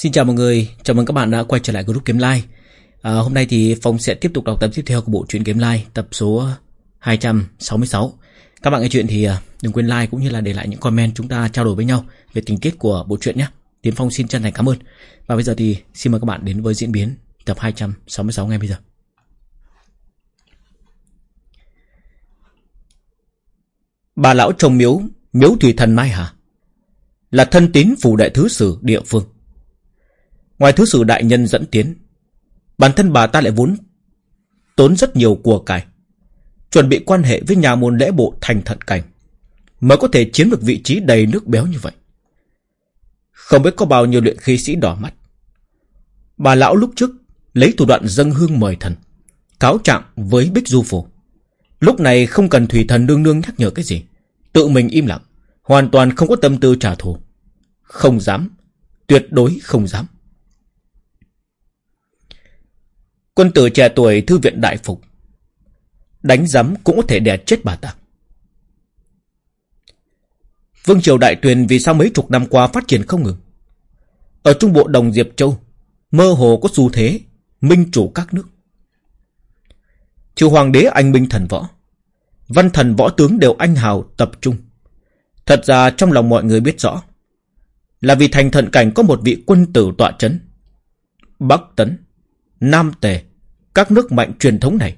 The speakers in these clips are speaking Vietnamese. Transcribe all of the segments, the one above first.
Xin chào mọi người, chào mừng các bạn đã quay trở lại group Kiếm Lai. À, hôm nay thì Phong sẽ tiếp tục đọc tập tiếp theo của bộ truyện Kiếm Lai, tập số 266. Các bạn nghe chuyện thì à, đừng quên like cũng như là để lại những comment chúng ta trao đổi với nhau về tình tiết của bộ truyện nhé. Tiến Phong xin chân thành cảm ơn. Và bây giờ thì xin mời các bạn đến với diễn biến tập 266 ngay bây giờ. Bà lão trồng miếu, miếu thủy thần Mai hả? Là thân tín phủ đại thứ sử địa phương. Ngoài thứ sử đại nhân dẫn tiến, bản thân bà ta lại vốn tốn rất nhiều của cải, chuẩn bị quan hệ với nhà môn lễ bộ thành thận cảnh, mới có thể chiếm được vị trí đầy nước béo như vậy. Không biết có bao nhiêu luyện khí sĩ đỏ mắt. Bà lão lúc trước lấy thủ đoạn dâng hương mời thần, cáo trạng với Bích Du Phủ. Lúc này không cần thủy thần nương nương nhắc nhở cái gì, tự mình im lặng, hoàn toàn không có tâm tư trả thù. Không dám, tuyệt đối không dám. Quân tử trẻ tuổi thư viện đại phục. Đánh giấm cũng có thể đè chết bà ta. Vương triều đại tuyền vì sao mấy chục năm qua phát triển không ngừng. Ở trung bộ đồng Diệp Châu, mơ hồ có xu thế, minh chủ các nước. triều hoàng đế anh minh thần võ. Văn thần võ tướng đều anh hào tập trung. Thật ra trong lòng mọi người biết rõ. Là vì thành thận cảnh có một vị quân tử tọa chấn. Bắc Tấn, Nam Tề, các nước mạnh truyền thống này,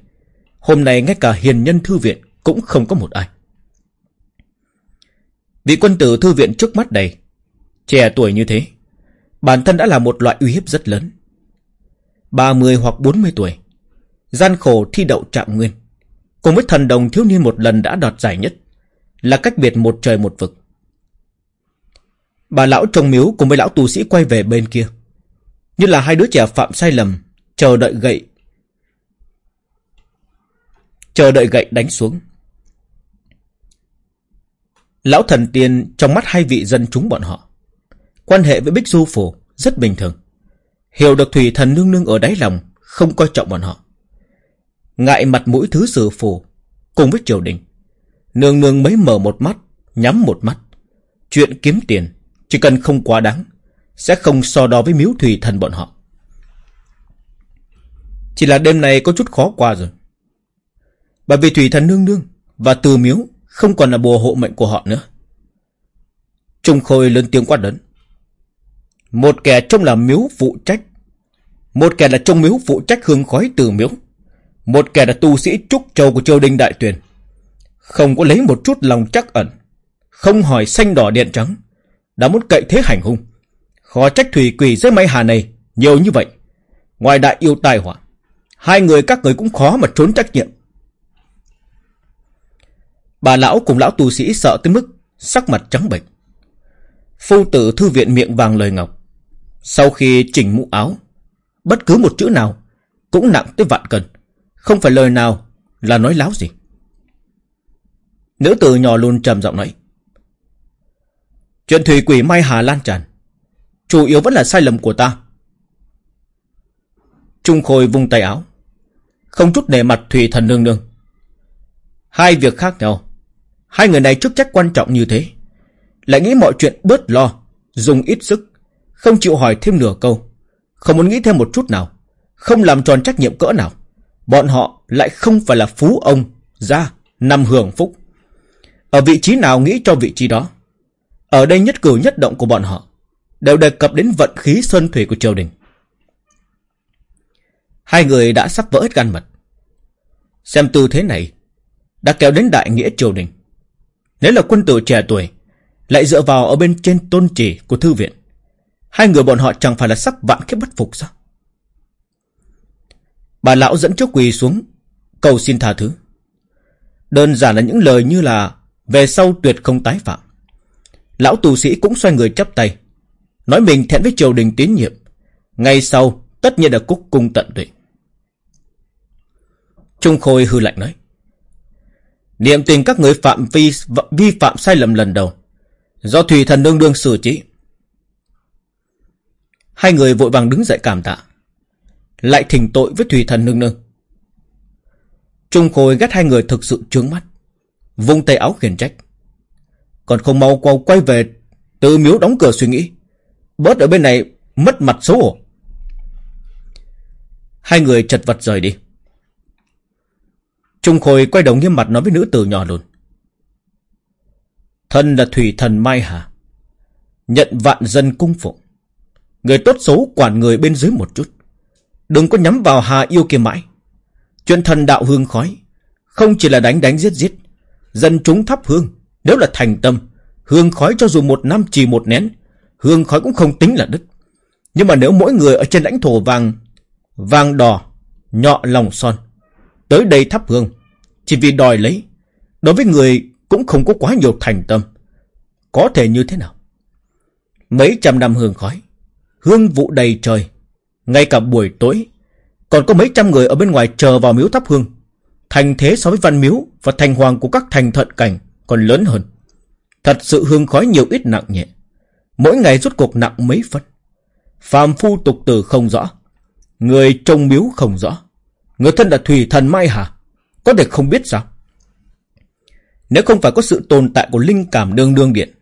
hôm nay ngay cả hiền nhân thư viện cũng không có một ai. Vị quân tử thư viện trước mắt đây, trẻ tuổi như thế, bản thân đã là một loại uy hiếp rất lớn. 30 hoặc 40 tuổi, gian khổ thi đậu trạng nguyên, cùng với thần đồng thiếu niên một lần đã đoạt giải nhất, là cách biệt một trời một vực. Bà lão trồng miếu cùng với lão tu sĩ quay về bên kia, như là hai đứa trẻ phạm sai lầm, chờ đợi gậy chờ đợi gậy đánh xuống. Lão thần tiên trong mắt hai vị dân chúng bọn họ, quan hệ với Bích Du Phủ rất bình thường. Hiểu được thủy thần nương nương ở đáy lòng, không coi trọng bọn họ. Ngại mặt mũi thứ sử phủ, cùng với triều đình. Nương nương mới mở một mắt, nhắm một mắt. Chuyện kiếm tiền, chỉ cần không quá đáng, sẽ không so đo với miếu thủy thần bọn họ. Chỉ là đêm này có chút khó qua rồi. Bởi vì Thủy Thần Nương Nương và Từ Miếu không còn là bùa hộ mệnh của họ nữa. Trung Khôi lớn tiếng quát lớn. Một kẻ trông là miếu phụ trách. Một kẻ là trông miếu phụ trách hương khói từ miếu. Một kẻ là tu sĩ trúc châu của châu đình đại tuyền. Không có lấy một chút lòng chắc ẩn. Không hỏi xanh đỏ điện trắng. Đã muốn cậy thế hành hung. Khó trách thủy quỷ dưới mây hà này nhiều như vậy. Ngoài đại yêu tai họa. Hai người các người cũng khó mà trốn trách nhiệm. Bà lão cùng lão tu sĩ sợ tới mức sắc mặt trắng bệch. Phu tử thư viện miệng vàng lời ngọc. Sau khi chỉnh mũ áo, bất cứ một chữ nào cũng nặng tới vạn cân. Không phải lời nào là nói láo gì. Nữ tử nhỏ luôn trầm giọng nói. Chuyện thủy quỷ Mai Hà lan tràn. Chủ yếu vẫn là sai lầm của ta. Trung Khôi vung tay áo. Không chút nề mặt Thủy thần nương nương. Hai việc khác nhau. Hai người này chức trách quan trọng như thế. Lại nghĩ mọi chuyện bớt lo, dùng ít sức, không chịu hỏi thêm nửa câu. Không muốn nghĩ thêm một chút nào, không làm tròn trách nhiệm cỡ nào. Bọn họ lại không phải là phú ông, gia, nằm hưởng phúc. Ở vị trí nào nghĩ cho vị trí đó. Ở đây nhất cử nhất động của bọn họ đều đề cập đến vận khí sơn thủy của triều đình. Hai người đã sắp vỡ hết gan mật. Xem tư thế này đã kéo đến đại nghĩa triều đình. Nếu là quân tử trẻ tuổi, lại dựa vào ở bên trên tôn chỉ của thư viện, hai người bọn họ chẳng phải là sắc vạn kiếp bất phục sao? Bà lão dẫn trước quỳ xuống, cầu xin tha thứ. Đơn giản là những lời như là về sau tuyệt không tái phạm. Lão tù sĩ cũng xoay người chắp tay, nói mình thẹn với triều đình tín nhiệm. Ngay sau, tất nhiên là cúc cung tận tụy. Trung Khôi hư lạnh nói. Niệm tình các người phạm vi, vi phạm sai lầm lần đầu. Do Thủy Thần đương đương xử trí. Hai người vội vàng đứng dậy cảm tạ. Lại thỉnh tội với Thủy Thần Nương Nương. Trung Khôi ghét hai người thực sự trướng mắt. Vung tay áo khiển trách. Còn không mau quay, quay về từ miếu đóng cửa suy nghĩ. Bớt ở bên này Mất mặt xấu hổ Hai người chật vật rời đi Trung Khôi quay đầu nghiêm mặt nói với nữ tử nhỏ luôn Thân là thủy thần Mai Hà, Nhận vạn dân cung phụng. Người tốt xấu quản người bên dưới một chút. Đừng có nhắm vào Hà yêu kia mãi. Chuyện thần đạo hương khói Không chỉ là đánh đánh giết giết, Dân chúng thắp hương. Nếu là thành tâm, Hương khói cho dù một năm chỉ một nén, Hương khói cũng không tính là đứt. Nhưng mà nếu mỗi người ở trên lãnh thổ vàng Vàng đỏ, Nhọ lòng son Tới đây thắp hương. Chỉ vì đòi lấy, Đối với người cũng không có quá nhiều thành tâm. Có thể như thế nào? Mấy trăm năm hương khói, Hương vụ đầy trời. Ngay cả buổi tối, Còn có mấy trăm người ở bên ngoài chờ vào miếu thắp hương. Thành thế so với văn miếu Và thành hoàng của các thành thận cảnh Còn lớn hơn. Thật sự hương khói nhiều ít nặng nhẹ. Mỗi ngày rút cuộc nặng mấy phân. Phàm phu tục tử không rõ. Người trông miếu không rõ. Người thân là thủy thần Mai Hà Có thể không biết sao? Nếu không phải có sự tồn tại của linh cảm đương đương điện,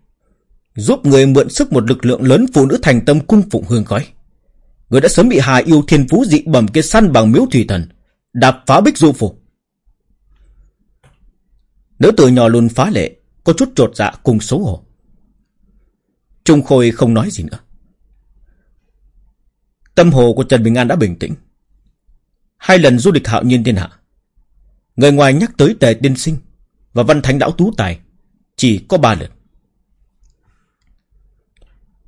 Giúp người mượn sức một lực lượng lớn phụ nữ thành tâm cung phụng hương khói. Người đã sớm bị Hà yêu thiên phú dị bẩm kia săn bằng miếu thủy thần, Đạp phá bích du phủ. Nữ tử nhỏ luôn phá lệ, Có chút trột dạ cùng xấu hổ. Trung Khôi không nói gì nữa. Tâm hồ của Trần Bình An đã bình tĩnh. Hai lần du lịch hạo nhiên thiên hạ. Người ngoài nhắc tới tề tiên sinh Và văn thánh đảo tú tài, Chỉ có ba lần.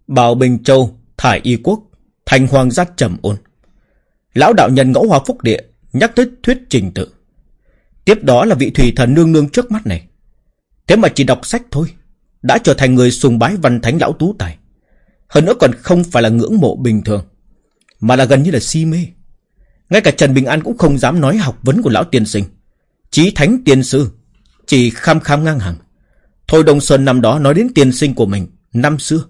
Bảo Bình Châu, Thải Y Quốc Thành Hoàng gia trầm ôn. Lão đạo nhân ngẫu hòa phúc địa Nhắc tới thuyết trình tự. Tiếp đó là vị thủy thần nương nương trước mắt này. Thế mà chỉ đọc sách thôi, Đã trở thành người sùng bái văn thánh lão tú tài. Hơn nữa còn không phải là ngưỡng mộ bình thường, Mà là gần như là si mê ngay cả Trần Bình An cũng không dám nói học vấn của lão tiên sinh. Chí thánh tiên sư, chỉ kham kham ngang hàng. Thôi Đông Sơn năm đó nói đến tiên sinh của mình, năm xưa.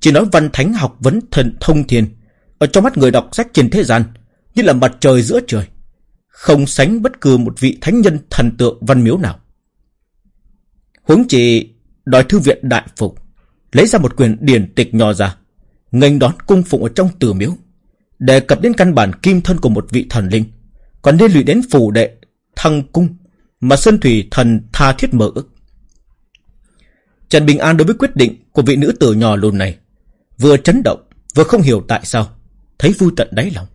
Chỉ nói văn thánh học vấn thần thông thiên. Ở trong mắt người đọc sách trên thế gian, như là mặt trời giữa trời. Không sánh bất cứ một vị thánh nhân thần tượng văn miếu nào. Huống chỉ đòi thư viện đại phục, lấy ra một quyền điển tịch nhỏ ra, nghênh đón cung phụng ở trong tử miếu Đề cập đến căn bản kim thân của một vị thần linh, Còn liên lụy đến phủ đệ, Thăng cung, Mà Sơn Thủy thần tha thiết mơ ức Trần Bình An đối với quyết định Của vị nữ tử nhỏ lùn này Vừa chấn động, Vừa không hiểu tại sao, Thấy vui tận đáy lòng.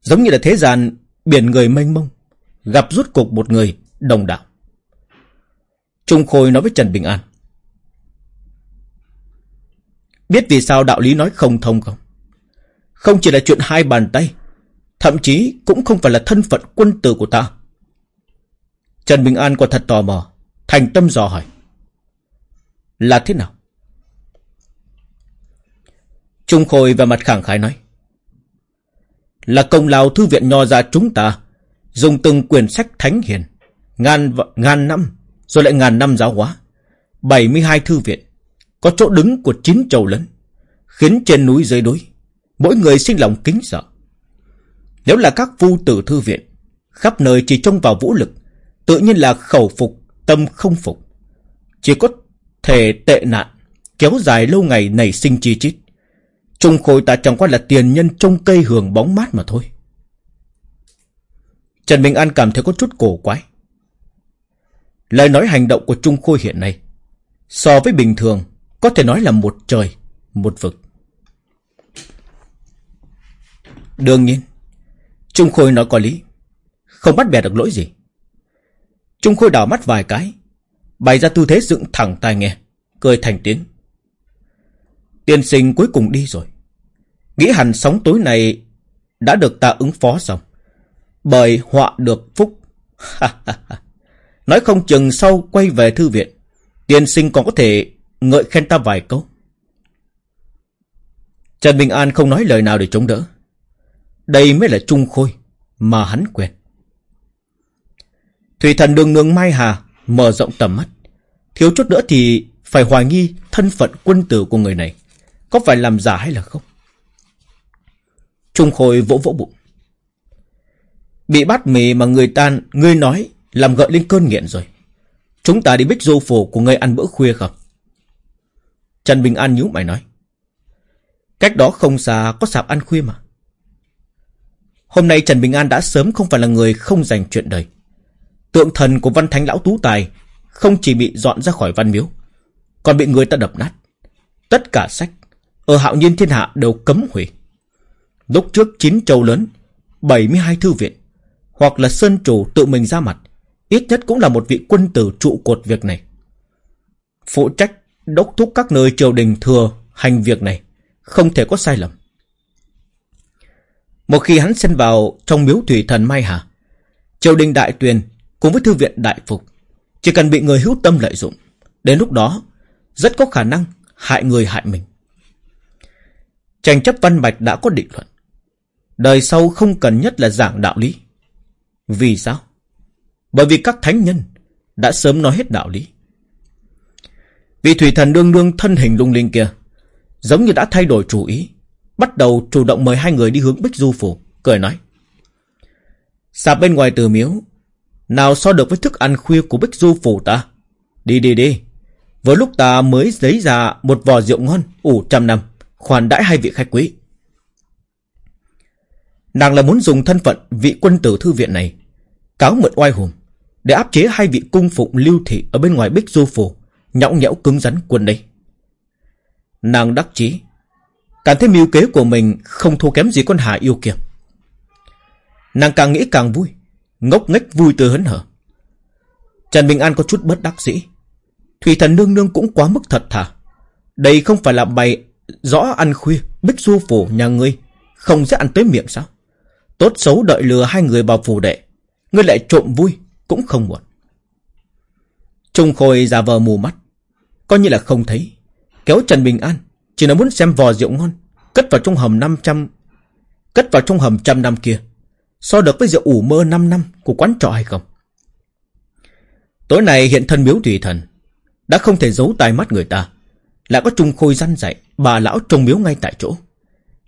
Giống như là thế gian Biển người mênh mông, Gặp rút cục một người đồng đạo. Trung Khôi nói với Trần Bình An, Biết vì sao đạo lý nói không thông không? Không chỉ là chuyện hai bàn tay, Thậm chí cũng không phải là thân phận quân tử của ta. Trần Bình An quả thật tò mò, Thành tâm dò hỏi. Là thế nào? Trung Khôi và mặt khẳng khái nói. Là công lao thư viện nho ra chúng ta, Dùng từng quyển sách thánh hiền, Ngàn ngàn năm, Rồi lại ngàn năm giáo hóa 72 thư viện, Có chỗ đứng của chín châu lớn, Khiến trên núi dưới đối. Mỗi người sinh lòng kính sợ. Nếu là các vu tử thư viện, Khắp nơi chỉ trông vào vũ lực, Tự nhiên là khẩu phục, Tâm không phục. Chỉ có thể tệ nạn, Kéo dài lâu ngày nảy sinh chi chít. Trung Khôi ta chẳng qua là tiền nhân trông cây hưởng bóng mát mà thôi. Trần Bình An cảm thấy có chút cổ quái. Lời nói hành động của Trung Khôi hiện nay, So với bình thường, Có thể nói là một trời, Một vực. Đương nhiên, Trung Khôi nói có lý. Không bắt bẻ được lỗi gì. Trung Khôi đảo mắt vài cái, Bày ra tư thế dựng thẳng tai nghe, Cười thành tiếng. Tiên sinh cuối cùng đi rồi. Nghĩ hẳn sóng tối này Đã được ta ứng phó xong. Bởi họa được phúc. Nói không chừng sau quay về thư viện, Tiên sinh còn có thể Ngợi khen ta vài câu. Trần Bình An không nói lời nào để chống đỡ đây mới là Trung Khôi Mà hắn quen. Thủy thần đường nương Mai Hà Mở rộng tầm mắt. Thiếu chút nữa thì phải hoài nghi Thân phận quân tử của người này Có phải làm giả hay là không. Trung Khôi vỗ vỗ bụng. Bị bắt mì mà người ta người nói làm gợi lên cơn nghiện rồi. Chúng ta đi bích du phủ của ngươi ăn bữa khuya không? Trần Bình An nhíu mày nói. Cách đó không xa có sạp ăn khuya mà. Hôm nay Trần Bình An đã sớm không phải là người không dành chuyện đời. Tượng thần của văn thánh lão tú tài không chỉ bị dọn ra khỏi văn miếu, còn bị người ta đập nát. Tất cả sách ở hạo nhiên thiên hạ đều cấm hủy. Lúc trước chín châu lớn, 72 thư viện, hoặc là sơn chủ tự mình ra mặt, ít nhất cũng là một vị quân tử trụ cột việc này. Phụ trách đốc thúc các nơi triều đình thừa hành việc này, không thể có sai lầm. Một khi hắn xen vào trong miếu thủy thần Mai Hà, triều đình đại tuyền cùng với thư viện đại phục, chỉ cần bị người hữu tâm lợi dụng, đến lúc đó rất có khả năng hại người hại mình. Tranh chấp văn bạch đã có định luận. Đời sau không cần nhất là giảng đạo lý. Vì sao? Bởi vì các thánh nhân đã sớm nói hết đạo lý. Vị thủy thần đương đương thân hình lung linh kia, giống như đã thay đổi chủ ý, bắt đầu chủ động mời hai người đi hướng Bích Du Phủ, cười nói. Sạp bên ngoài từ miếu, nào so được với thức ăn khuya của Bích Du Phủ ta? Đi đi đi, với lúc ta mới lấy ra một vò rượu ngon, ủ trăm năm, khoản đãi hai vị khách quý. Nàng là muốn dùng thân phận vị quân tử thư viện này, cáo mượn oai hùng, để áp chế hai vị cung phụng lưu thị ở bên ngoài Bích Du Phủ, nhõng nhẽo cứng rắn quân đây. Nàng đắc chí, cảm thấy mưu kế của mình không thua kém gì con hà yêu kia. Nàng càng nghĩ càng vui, ngốc nghếch vui tươi hấn hở. Trần Bình An có chút bất đắc dĩ. Thủy thần nương nương cũng quá mức thật thà. Đây không phải là bày rõ ăn khuya, bích du phủ nhà ngươi, không sẽ ăn tới miệng sao? Tốt xấu đợi lừa hai người vào phủ đệ, ngươi lại trộm vui, cũng không muộn. Trung Khôi giả vờ mù mắt, coi như là không thấy, kéo Trần Bình An, chỉ là muốn xem vò rượu ngon, cất vào trong hầm 500, cất vào trong hầm trăm năm kia, so được với rượu ủ mơ 5 năm của quán trọ hay không. Tối nay hiện thân miếu thủy thần, đã không thể giấu tai mắt người ta, lại có Trung Khôi răn dạy, bà lão trông miếu ngay tại chỗ.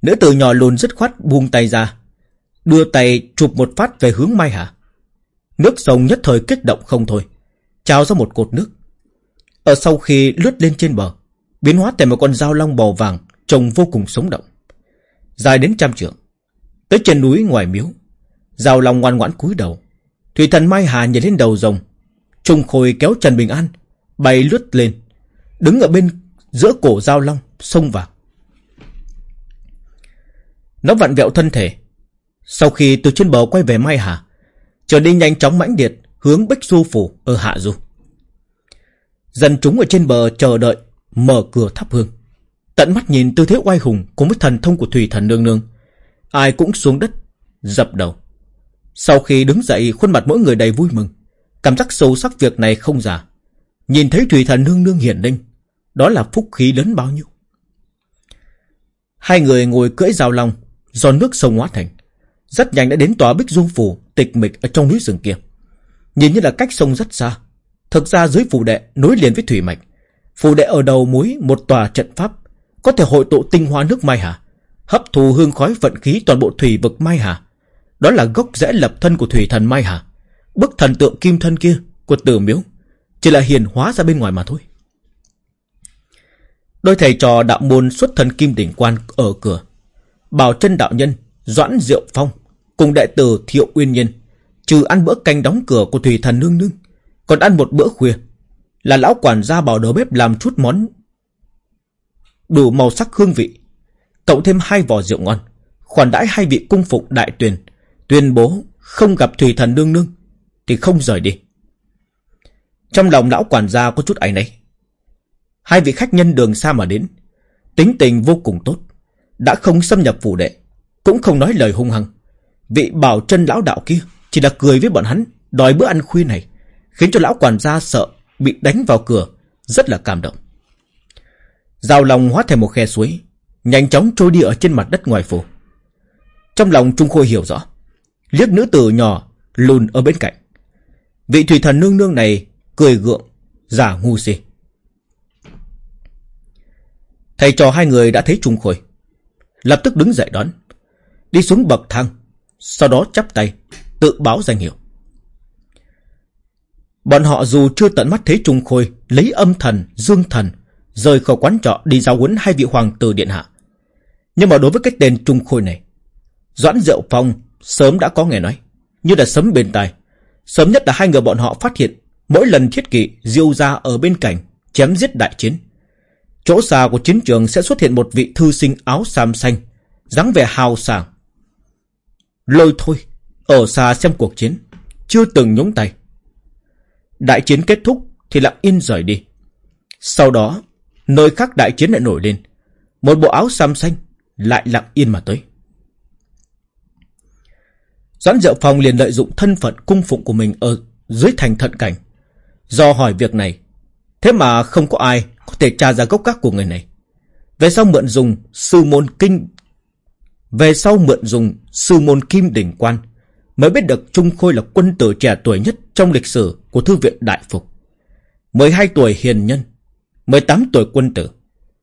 Nữ tử nhỏ lùn dứt khoát buông tay ra, đưa tay chụp một phát về hướng Mai Hà. Nước sông nhất thời kích động không thôi, trào ra một cột nước. Ở sau khi lướt lên trên bờ, biến hóa thành một con dao long màu vàng trông vô cùng sống động. Dài đến trăm trượng, tới chân núi ngoài miếu, dao long ngoan ngoãn cúi đầu. Thủy thần Mai Hà nhảy lên đầu rồng, Trung Khôi kéo Trần Bình An, bay lướt lên, đứng ở bên giữa cổ dao long, xông vào. Nó vặn vẹo thân thể. Sau khi từ trên bờ quay về Mai Hà, trở đi nhanh chóng mãnh liệt hướng Bích Du Phủ ở Hạ Du. Dân chúng ở trên bờ chờ đợi, mở cửa thắp hương. Tận mắt nhìn tư thế oai hùng cùng với thần thông của Thủy Thần Nương Nương. Ai cũng xuống đất, dập đầu. Sau khi đứng dậy, khuôn mặt mỗi người đầy vui mừng. Cảm giác sâu sắc việc này không giả. Nhìn thấy Thủy Thần Nương Nương hiển linh, đó là phúc khí lớn bao nhiêu. Hai người ngồi cưỡi rào long, do nước sông hóa thành. Rất nhanh đã đến tòa bích du phủ tịch mịch ở trong núi rừng kia. Nhìn như là cách sông rất xa. Thực ra dưới phủ đệ nối liền với thủy mạch phù đệ ở đầu mũi một tòa trận pháp có thể hội tụ tinh hoa nước Mai Hà, hấp thù hương khói vận khí toàn bộ thủy vực Mai Hà. Đó là gốc rễ lập thân của thủy thần Mai Hà. Bức thần tượng kim thân kia của tử miếu chỉ là hiền hóa ra bên ngoài mà thôi. Đôi thầy trò đạo môn xuất thân kim đỉnh quan ở cửa. Bảo chân đạo nhân, Doãn Diệu Phong, cùng đệ tử Thiệu Uyên Nhiên, trừ ăn bữa canh đóng cửa của Thủy Thần Nương Nương, còn ăn một bữa khuya. Là lão quản gia bảo đầu bếp làm chút món đủ màu sắc hương vị, cộng thêm hai vò rượu ngon, khoản đãi hai vị cung phục đại tuyền, tuyên bố không gặp Thủy Thần Nương Nương, thì không rời đi. Trong lòng lão quản gia có chút áy náy. Hai vị khách nhân đường xa mà đến Tính tình vô cùng tốt Đã không xâm nhập phủ đệ Cũng không nói lời hung hăng Vị bảo chân lão đạo kia Chỉ là cười với bọn hắn Đòi bữa ăn khuya này Khiến cho lão quản gia sợ Bị đánh vào cửa, Rất là cảm động Giao lòng hóa thành một khe suối, Nhanh chóng trôi đi ở trên mặt đất ngoài phố Trong lòng Trung Khôi hiểu rõ, Liếc nữ tử nhỏ lùn ở bên cạnh Vị thủy thần nương nương này Cười gượng, Giả ngu si Thầy trò hai người đã thấy Trung Khôi. Lập tức đứng dậy đón. Đi xuống bậc thang. Sau đó chắp tay. Tự báo danh hiệu. Bọn họ dù chưa tận mắt thấy Trung Khôi lấy âm thần, dương thần, rời khỏi quán trọ đi giao huấn hai vị hoàng tử điện hạ. Nhưng mà đối với cái tên Trung Khôi này Doãn Diệu Phong sớm đã có nghe nói Như là sấm bên tai. Sớm nhất là hai người bọn họ phát hiện Mỗi lần thiết kỵ diêu ra ở bên cạnh Chém giết đại chiến. Chỗ xa của chiến trường sẽ xuất hiện một vị thư sinh áo sam xanh dáng vẻ hào sảng. Lôi thôi Ở xa xem cuộc chiến Chưa từng nhúng tay. Đại chiến kết thúc thì lặng yên rời đi Sau đó Nơi khác đại chiến lại nổi lên Một bộ áo sam xanh Lại lặng yên mà tới Doãn Diệu Phong liền lợi dụng thân phận cung phụng của mình ở dưới thành thận cảnh. Do hỏi việc này, thế mà không có ai có thể tra ra gốc gác của người này. Về sau mượn dùng sư môn kinh về sau mượn dùng sư môn kim đỉnh quan mới biết được Trung Khôi là quân tử trẻ tuổi nhất trong lịch sử của Thư viện Đại Phục. 12 tuổi hiền nhân, 18 tuổi quân tử,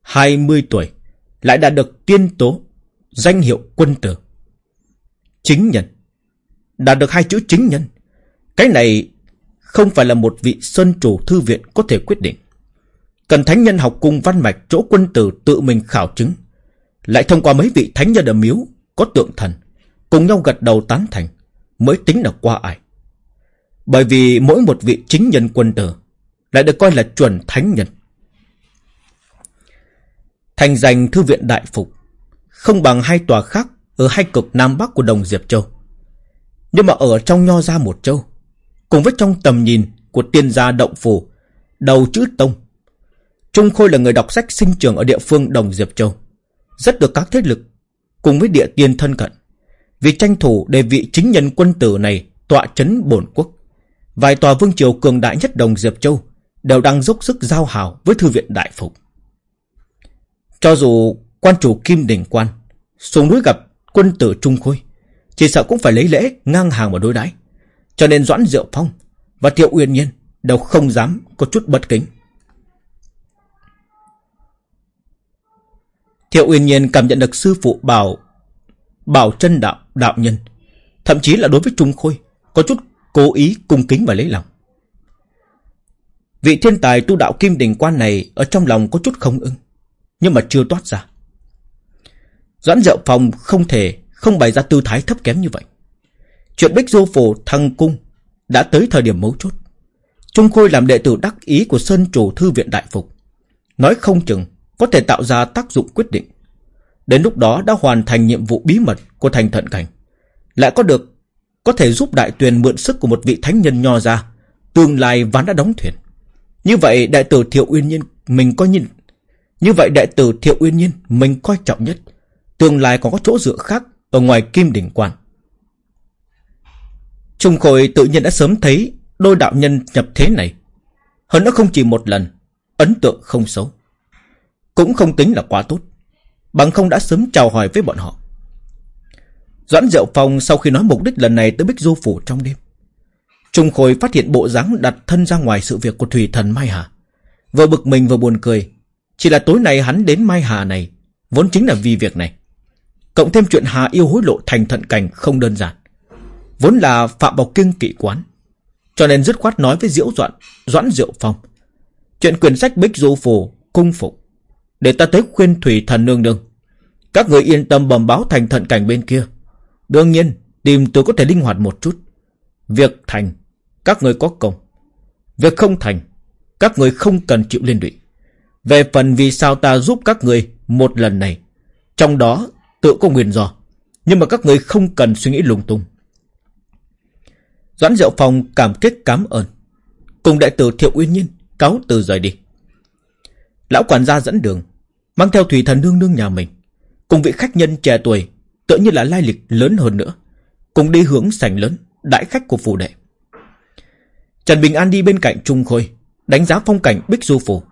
20 tuổi lại đã được tiên tố danh hiệu quân tử. Chính nhân đạt được hai chữ chính nhân. Cái này không phải là một vị sơn chủ thư viện có thể quyết định. Cần thánh nhân học cung văn mạch chỗ quân tử tự mình khảo chứng. Lại thông qua mấy vị thánh nhân ở miếu có tượng thần, cùng nhau gật đầu tán thành, mới tính là qua ai. Bởi vì mỗi một vị chính nhân quân tử lại được coi là chuẩn thánh nhân. Thành danh thư viện đại phục, không bằng hai tòa khác ở hai cực Nam Bắc của đồng Diệp Châu. Nhưng mà ở trong nho gia một châu Cùng với trong tầm nhìn của tiên gia động phủ Đầu chữ tông Trung Khôi là người đọc sách sinh trường ở địa phương Đồng Diệp Châu Rất được các thế lực Cùng với địa tiên thân cận vì tranh thủ để vị chính nhân quân tử này Tọa chấn bổn quốc. Vài tòa vương triều cường đại nhất Đồng Diệp Châu Đều đang dốc sức giao hảo Với thư viện đại phục. Cho dù quan chủ Kim Đình Quan Xuống núi gặp quân tử Trung Khôi, chỉ sợ cũng phải lấy lễ ngang hàng mà đối đãi. Cho nên Doãn Diệu Phong Và Thiệu Uyên Nhiên Đều không dám có chút bất kính. Thiệu Uyên Nhiên cảm nhận được sư phụ bảo Bảo chân đạo đạo nhân Thậm chí là đối với Trung Khôi, Có chút cố ý cung kính và lấy lòng Vị thiên tài tu đạo kim đình quan này Ở trong lòng có chút không ưng, Nhưng mà chưa toát ra Doãn Diệu phòng không thể, không bày ra tư thái thấp kém như vậy. Chuyện Bích Du Phổ thăng cung đã tới thời điểm mấu chốt. Trung Khôi làm đệ tử đắc ý của Sơn Chủ Thư viện Đại Phục. Nói không chừng có thể tạo ra tác dụng quyết định. Đến lúc đó đã hoàn thành nhiệm vụ bí mật của thành thận cảnh. Lại có được có thể giúp đại tuyền mượn sức của một vị thánh nhân nho ra. Tương lai ván đã đóng thuyền. Như vậy đại tử Thiệu Uyên Nhiên mình coi nhìn. Như vậy đại tử Thiệu Uyên Nhiên mình coi trọng nhất. Tương lai còn có chỗ dựa khác ở ngoài kim đỉnh quan. Trung Khôi tự nhiên đã sớm thấy đôi đạo nhân nhập thế này. Hơn nữa không chỉ một lần, ấn tượng không xấu. Cũng không tính là quá tốt. Bằng không đã sớm chào hỏi với bọn họ. Doãn Diệu Phong sau khi nói mục đích lần này tới Bích Du Phủ trong đêm. Trung Khôi phát hiện bộ dáng đặt thân ra ngoài sự việc của Thủy Thần Mai Hà. Vừa bực mình vừa buồn cười. Chỉ là tối nay hắn đến Mai Hà này, vốn chính là vì việc này. Cộng thêm chuyện Hà yêu hối lộ thành thận cảnh không đơn giản. Vốn là Phạm Bảo Kinh kỵ quán. Cho nên dứt khoát nói với Diễu Doãn, Doãn Diệu Phong. Chuyện quyển sách Bích Du phủ cung phục. Để ta tới khuyên Thủy Thần Nương Nương. Các người yên tâm bẩm báo thành thận cảnh bên kia. Đương nhiên, tìm tôi có thể linh hoạt một chút. Việc thành, các người có công. Việc không thành, các người không cần chịu liên lụy. Về phần vì sao ta giúp các người một lần này, trong đó tự có nguyên do. Nhưng mà các người không cần suy nghĩ lung tung. Doãn Diệu Phong cảm kết cảm ơn. Cùng đại tử Thiệu Uyên Nhiên cáo từ rời đi. Lão quản gia dẫn đường, mang theo thủy thần nương nương nhà mình. Cùng vị khách nhân trẻ tuổi, tựa như là lai lịch lớn hơn nữa. Cùng đi hướng sảnh lớn, đại khách của phủ đệ. Trần Bình An đi bên cạnh Trung Khôi, đánh giá phong cảnh Bích Du Phủ.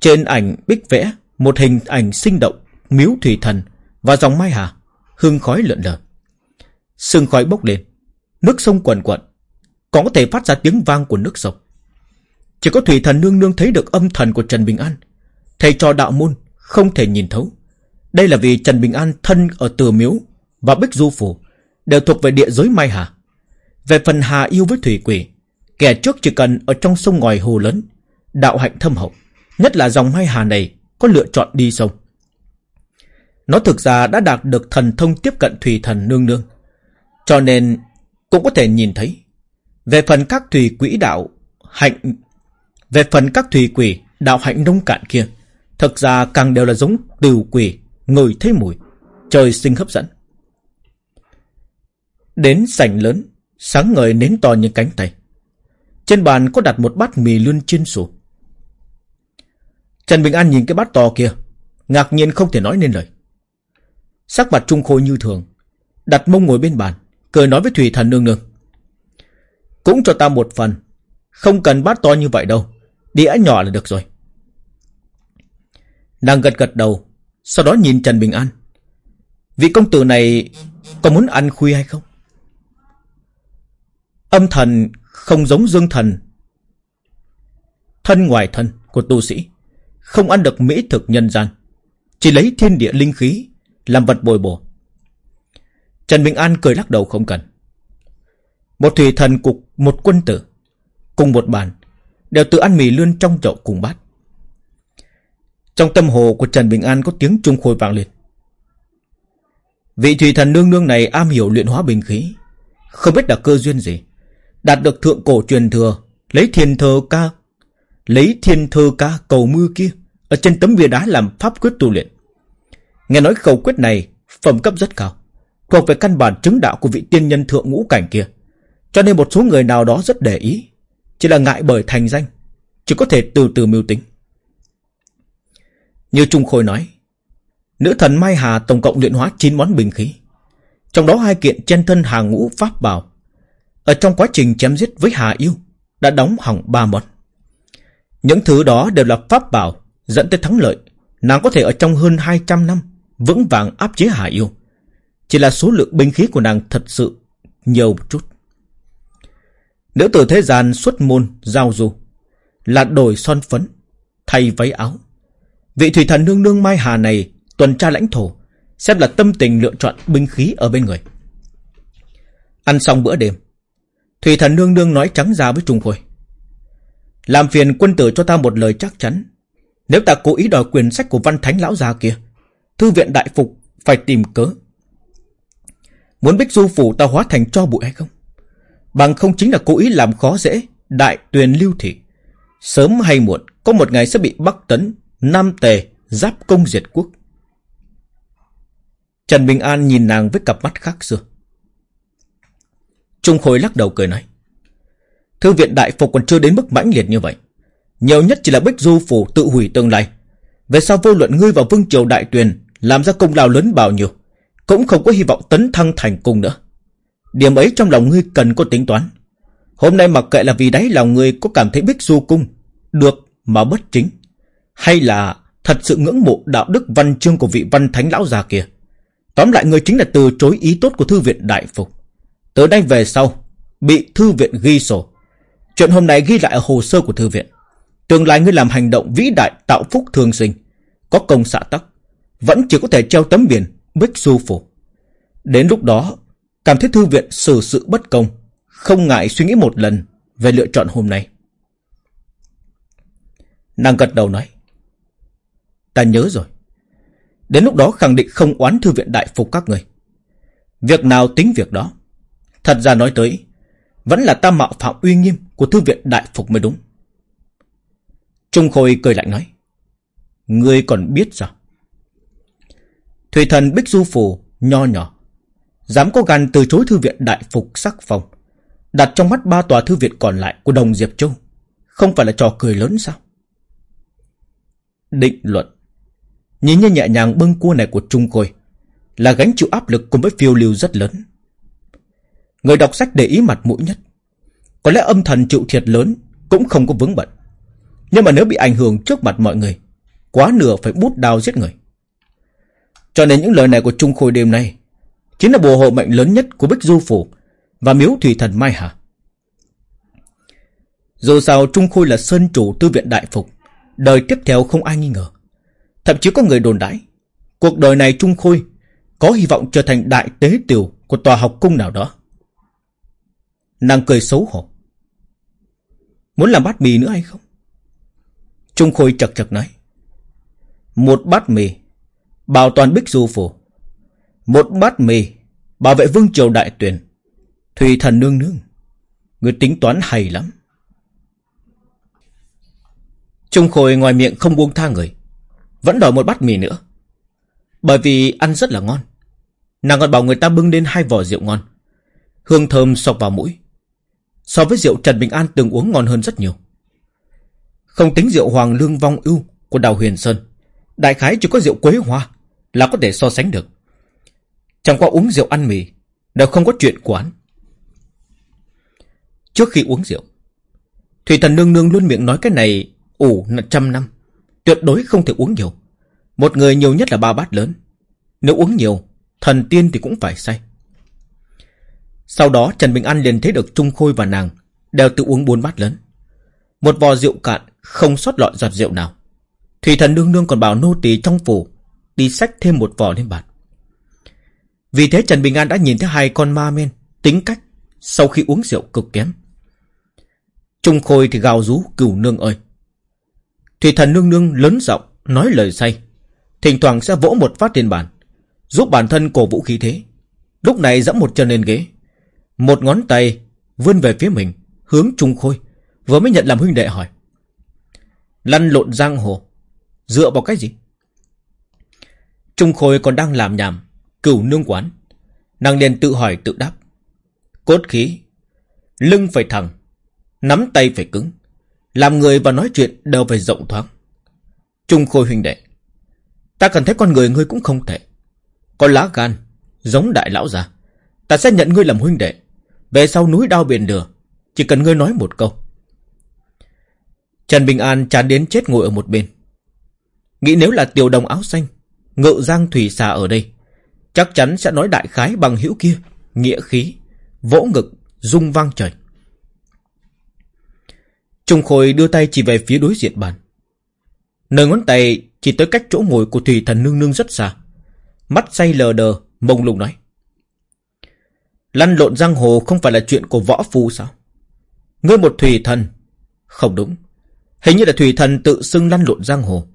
Trên ảnh bích vẽ, một hình ảnh sinh động, miếu thủy thần và dòng mai hà Hương khói lượn lờ Sương khói bốc lên Nước sông quần quận Còn có thể phát ra tiếng vang của nước sông Chỉ có thủy thần nương nương thấy được âm thần của Trần Bình An Thầy trò đạo môn không thể nhìn thấu Đây là vì Trần Bình An thân ở Từ Miếu Và Bích Du Phủ Đều thuộc về địa giới Mai Hà Về phần Hà yêu với thủy quỷ Kẻ trước chỉ cần ở trong sông ngòi hồ lớn Đạo hạnh thâm hậu Nhất là dòng Mai Hà này Có lựa chọn đi sông Nó thực ra đã đạt được thần thông tiếp cận thủy thần nương nương. Cho nên cũng có thể nhìn thấy. Về phần các thủy quỹ đạo hạnh... Về phần các thủy quỷ đạo hạnh nông cạn kia, thực ra càng đều là giống từu quỷ, người thấy mùi, trời sinh hấp dẫn. Đến sảnh lớn, sáng ngời nến to như cánh tay. Trên bàn có đặt một bát mì lươn chiên sủ. Trần Bình An nhìn cái bát to kia, ngạc nhiên không thể nói nên lời. Sắc mặt trung khôi như thường, đặt mông ngồi bên bàn, cười nói với Thủy Thần nương nương. Cũng cho ta một phần, không cần bát to như vậy đâu, đĩa nhỏ là được rồi. Nàng gật gật đầu, sau đó nhìn Trần Bình An. Vị công tử này có muốn ăn khuya hay không? Âm thần không giống dương thần. Thân ngoài thân của tu sĩ, không ăn được mỹ thực nhân gian, chỉ lấy thiên địa linh khí làm vật bồi bổ. Trần Bình An cười lắc đầu không cần. Một thủy thần cục, một quân tử, cùng một bàn, đều tự ăn mì lươn trong chậu cùng bát. Trong tâm hồ của Trần Bình An có tiếng trung khôi vang lên. Vị thủy thần nương nương này am hiểu luyện hóa bình khí, không biết là cơ duyên gì, đạt được thượng cổ truyền thừa, lấy thiên thơ ca, lấy thiên thơ ca cầu mưa kia ở trên tấm bia đá làm pháp quyết tu luyện. Nghe nói khẩu quyết này phẩm cấp rất cao, thuộc về căn bản chứng đạo của vị tiên nhân thượng ngũ cảnh kia, cho nên một số người nào đó rất để ý, chỉ là ngại bởi thành danh, chỉ có thể từ từ mưu tính. Như Trung Khôi nói, nữ thần Mai Hà tổng cộng luyện hóa 9 món bình khí. Trong đó hai kiện chân thân hàng ngũ pháp bảo. Ở trong quá trình chém giết với Hà Yêu, đã đóng hỏng ba món. Những thứ đó đều là pháp bảo, dẫn tới thắng lợi. Nàng có thể ở trong hơn 200 năm, vững vàng áp chế Hà Yêu. Chỉ là số lượng binh khí của nàng thật sự nhiều một chút. Nữ tử thế gian xuất môn, giao du, là đổi son phấn, thay váy áo, Vị thủy thần nương nương Mai Hà này tuần tra lãnh thổ, xem là tâm tình lựa chọn binh khí ở bên người. Ăn xong bữa đêm, thủy thần nương nương nói trắng ra với Trung Khôi. Làm phiền quân tử cho ta một lời chắc chắn. Nếu ta cố ý đòi quyền sách của văn thánh lão già kia, thư viện đại phục phải tìm cớ. Muốn bích du phủ ta hóa thành cho bụi hay không? Bằng không chính là cố ý làm khó dễ đại tuyền lưu thị. Sớm hay muộn, có một ngày sẽ bị Bắc Tấn Nam tề giáp công diệt quốc. Trần Bình An nhìn nàng với cặp mắt khác xưa. Trung Khôi lắc đầu cười nói. Thư viện đại phục còn chưa đến mức mãnh liệt như vậy. Nhiều nhất chỉ là bích du phủ tự hủy tương lai. Về sau vô luận ngươi vào vương triều đại tuyền làm ra công lao lớn bao nhiêu, cũng không có hy vọng tấn thăng thành cung nữa. Điểm ấy trong lòng ngươi cần có tính toán. Hôm nay mặc kệ là vì đấy lòng ngươi có cảm thấy bích du cung, được mà bất chính, hay là thật sự ngưỡng mộ đạo đức văn chương của vị văn thánh lão già kia. Tóm lại người chính là từ chối ý tốt của thư viện đại phục. Từ đây về sau, bị thư viện ghi sổ. Chuyện hôm nay ghi lại ở hồ sơ của thư viện. Tương lai ngươi làm hành động vĩ đại tạo phúc thường sinh. Có công xạ tắc. Vẫn chỉ có thể treo tấm biển Bích Du Phủ. Đến lúc đó, cảm thấy thư viện xử sự bất công. Không ngại suy nghĩ một lần về lựa chọn hôm nay. Nàng gật đầu nói. Ta nhớ rồi. Đến lúc đó khẳng định không oán thư viện đại phục các người. Việc nào tính việc đó. Thật ra nói tới, vẫn là ta mạo phạm uy nghiêm của thư viện đại phục mới đúng. Trung Khôi cười lạnh nói. Ngươi còn biết sao? Thủy thần Bích Du Phù nho nhỏ. Dám có gan từ chối thư viện đại phục sắc phòng. Đặt trong mắt ba tòa thư viện còn lại của đồng Diệp Châu. Không phải là trò cười lớn sao? Định luận Nhìn như nhẹ nhàng bưng cua này của Trung Khôi Là gánh chịu áp lực cùng với phiêu lưu rất lớn. Người đọc sách để ý mặt mũi nhất. Có lẽ âm thần chịu thiệt lớn Cũng không có vướng bận. Nhưng mà nếu bị ảnh hưởng trước mặt mọi người, Quá nửa phải bút đao giết người. Cho nên những lời này của Trung Khôi đêm nay Chính là bùa hộ mệnh lớn nhất của Bích Du Phủ Và miếu thủy thần Mai Hà. Dù sao Trung Khôi là sơn chủ tư viện đại phục, Đời tiếp theo không ai nghi ngờ. Thậm chí có người đồn đãi, Cuộc đời này Trung Khôi, Có hy vọng trở thành đại tế tiểu Của tòa học cung nào đó. Nàng cười xấu hổ. Muốn làm bát mì nữa hay không? Trung Khôi chật chật nói. Một bát mì, Bảo toàn bích du phủ. Một bát mì, Bảo vệ vương triều đại tuyển Thùy thần nương nương, Người tính toán hay lắm. Trung Khôi ngoài miệng không buông tha người. Vẫn đòi một bát mì nữa. Bởi vì ăn rất là ngon. Nàng còn bảo người ta bưng lên hai vỏ rượu ngon. Hương thơm sọc vào mũi. So với rượu Trần Bình An từng uống ngon hơn rất nhiều. Không tính rượu Hoàng Lương Vong Ưu Của Đào Huyền Sơn, Đại khái chỉ có rượu Quế Hoa Là có thể so sánh được. Chẳng qua uống rượu ăn mì Đều không có chuyện quán Trước khi uống rượu, Thủy thần nương nương luôn miệng nói cái này ủ trăm năm. Tuyệt đối không thể uống nhiều. Một người nhiều nhất là ba bát lớn. Nếu uống nhiều, Thần tiên thì cũng phải say. Sau đó, Trần Bình An liền thấy được Trung Khôi và nàng Đều tự uống bốn bát lớn. Một vò rượu cạn Không sót lọt giọt rượu nào. Thủy thần nương nương còn bảo nô tỳ trong phủ Đi xách thêm một vò lên bàn. Vì thế Trần Bình An đã nhìn thấy hai con ma men Tính cách Sau khi uống rượu cực kém. Trung Khôi thì gào rú cửu nương ơi. Thủy thần nương nương lớn giọng Nói lời say. Thỉnh thoảng sẽ vỗ một phát trên bàn, Giúp bản thân cổ vũ khí thế. Lúc này dẫm một chân lên ghế. Một ngón tay vươn về phía mình, Hướng Trung Khôi, Vừa mới nhận làm huynh đệ hỏi. Lăn lộn giang hồ, Dựa vào cái gì? Trung Khôi còn đang làm nhảm, Cửu nương quán. Nàng liền tự hỏi tự đáp. Cốt khí, Lưng phải thẳng, Nắm tay phải cứng. Làm người và nói chuyện đều phải rộng thoáng. Trung Khôi huynh đệ, Ta cần thấy con người ngươi cũng không thể Có lá gan, Giống đại lão già. Ta sẽ nhận ngươi làm huynh đệ. Về sau núi đao biển lửa, Chỉ cần ngươi nói một câu. Trần Bình An chán đến chết ngồi ở một bên. Nghĩ nếu là tiểu đồng áo xanh, Ngự giang thủy xà ở đây, Chắc chắn sẽ nói đại khái bằng hữu kia, Nghĩa khí, Vỗ ngực, Rung vang trời. Trung Khôi đưa tay chỉ về phía đối diện bàn. Nơi ngón tay chỉ tới cách chỗ ngồi của thủy thần nương nương rất xa. Mắt say lờ đờ, Mông lung nói. Lăn lộn giang hồ không phải là chuyện của võ phu sao? Ngươi một thủy thần? Không đúng. Hình như là thủy thần tự xưng lăn lộn giang hồ,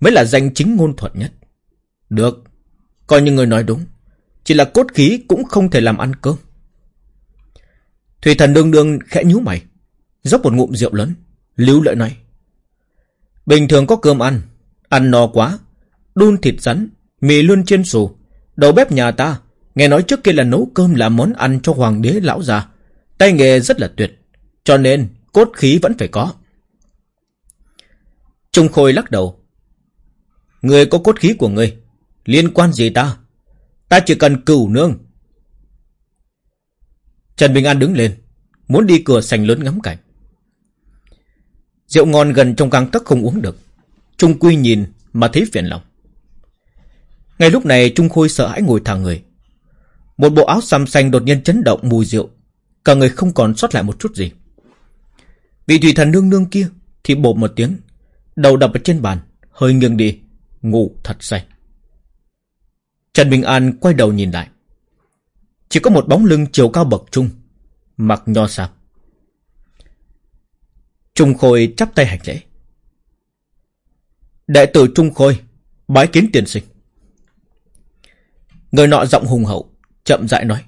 Mới là danh chính ngôn thuận nhất. Được, Coi như người nói đúng. Chỉ là cốt khí cũng không thể làm ăn cơm. Thủy thần nương nương khẽ nhíu mày. Dốc một ngụm rượu lớn, Lưu lợi nói, Bình thường có cơm ăn Ăn no quá, Đun thịt rắn, Mì luôn chiên xù, Đầu bếp nhà ta Nghe nói trước kia là nấu cơm làm món ăn cho hoàng đế lão già, Tay nghề rất là tuyệt, Cho nên cốt khí vẫn phải có. Trung Khôi lắc đầu Người có cốt khí của người Liên quan gì ta? Ta chỉ cần cửu nương. Trần Bình An đứng lên, Muốn đi cửa sành lớn ngắm cảnh. Rượu ngon gần trong gang tấc không uống được. Trung Quy nhìn mà thấy phiền lòng. Ngay lúc này Trung Khôi sợ hãi ngồi thẳng người. Một bộ áo xăm xanh đột nhiên chấn động mùi rượu. Cả người không còn sót lại một chút gì. Vị thủy thần nương nương kia Thì bột một tiếng, Đầu đập ở trên bàn, Hơi nghiêng đi, Ngủ thật say. Trần Bình An quay đầu nhìn lại. Chỉ có một bóng lưng chiều cao bậc trung, Mặc nho sạp. Trung Khôi chắp tay hành lễ. Đệ tử Trung Khôi, bái kiến tiền sinh. Người nọ giọng hùng hậu, chậm rãi nói.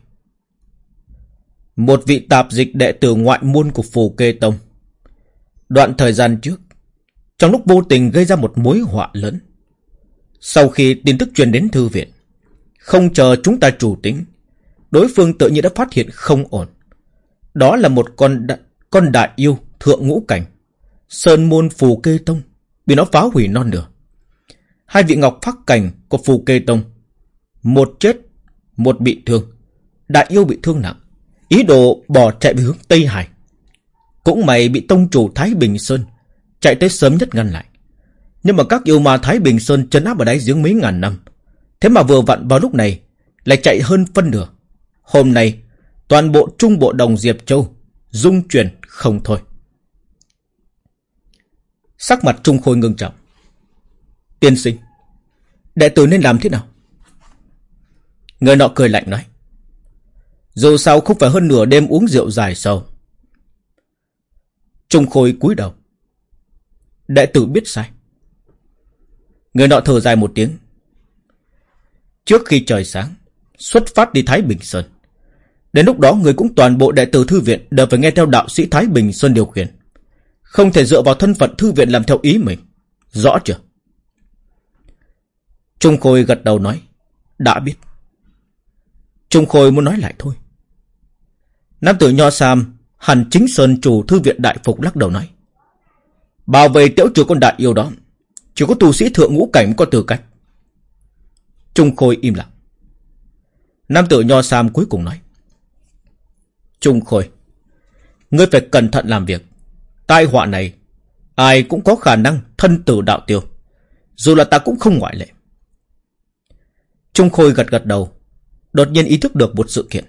Một vị tạp dịch đệ tử ngoại môn của Phù Kê Tông. Đoạn thời gian trước, trong lúc vô tình gây ra một mối họa lớn. Sau khi tin tức truyền đến thư viện, không chờ chúng ta chủ tính, đối phương tự nhiên đã phát hiện không ổn. Đó là một con đại, con đại yêu thượng ngũ cảnh, sơn môn phù kê tông, bị nó phá hủy non nửa. Hai vị ngọc phát cảnh của phù kê tông, một chết, một bị thương, đại yêu bị thương nặng, ý đồ bỏ chạy về hướng Tây Hải. Cũng mày bị tông chủ Thái Bình Sơn chạy tới sớm nhất ngăn lại. Nhưng mà các yêu ma Thái Bình Sơn chấn áp ở đáy giếng mấy ngàn năm. Thế mà vừa vặn vào lúc này lại chạy hơn phân nửa. Hôm nay, toàn bộ trung bộ đồng Diệp Châu dung chuyển không thôi. Sắc mặt Trung Khôi ngưng trọng. Tiên sinh, đệ tử nên làm thế nào? Người nọ cười lạnh nói. Dù sao không phải hơn nửa đêm uống rượu dài sâu. Trung Khôi cúi đầu. Đệ tử biết sai. Người nọ thở dài một tiếng. Trước khi trời sáng Xuất phát đi Thái Bình Sơn Đến lúc đó người cũng toàn bộ đệ tử thư viện Đều phải nghe theo đạo sĩ Thái Bình Sơn điều khiển không thể dựa vào thân phận thư viện làm theo ý mình. Rõ chưa? Trung Khôi gật đầu nói, Đã biết. Trung Khôi muốn nói lại thôi. Nam tử Nho Sam, Hàn Chính Sơn chủ thư viện Đại Phục lắc đầu nói, Bảo vệ tiểu chủ con đại yêu đó, Chỉ có tu sĩ thượng ngũ cảnh có tư cách. Trung Khôi im lặng. Nam tử Nho Sam cuối cùng nói, Trung Khôi, Ngươi phải cẩn thận làm việc. Tai họa này, Ai cũng có khả năng thân tử đạo tiêu, Dù là ta cũng không ngoại lệ. Trung Khôi gật gật đầu, Đột nhiên ý thức được một sự kiện.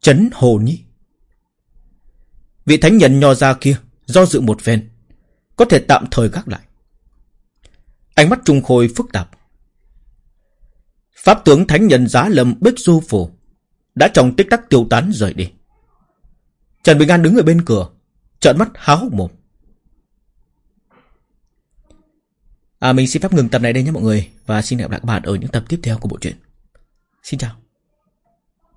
Chấn Hồ Nhi. Vị thánh nhân nho ra kia Do dự một phen, Có thể tạm thời gác lại. Ánh mắt Trung Khôi phức tạp. Pháp tướng thánh nhân giá lâm Bích Du Phủ Đã trong tích tắc tiêu tán rời đi. Trần Bình An đứng ở bên cửa Trợn mắt háo hốc mồm. À mình xin phép ngừng tập này đây nhé mọi người, Và xin hẹn gặp lại các bạn ở những tập tiếp theo của bộ truyện. Xin chào.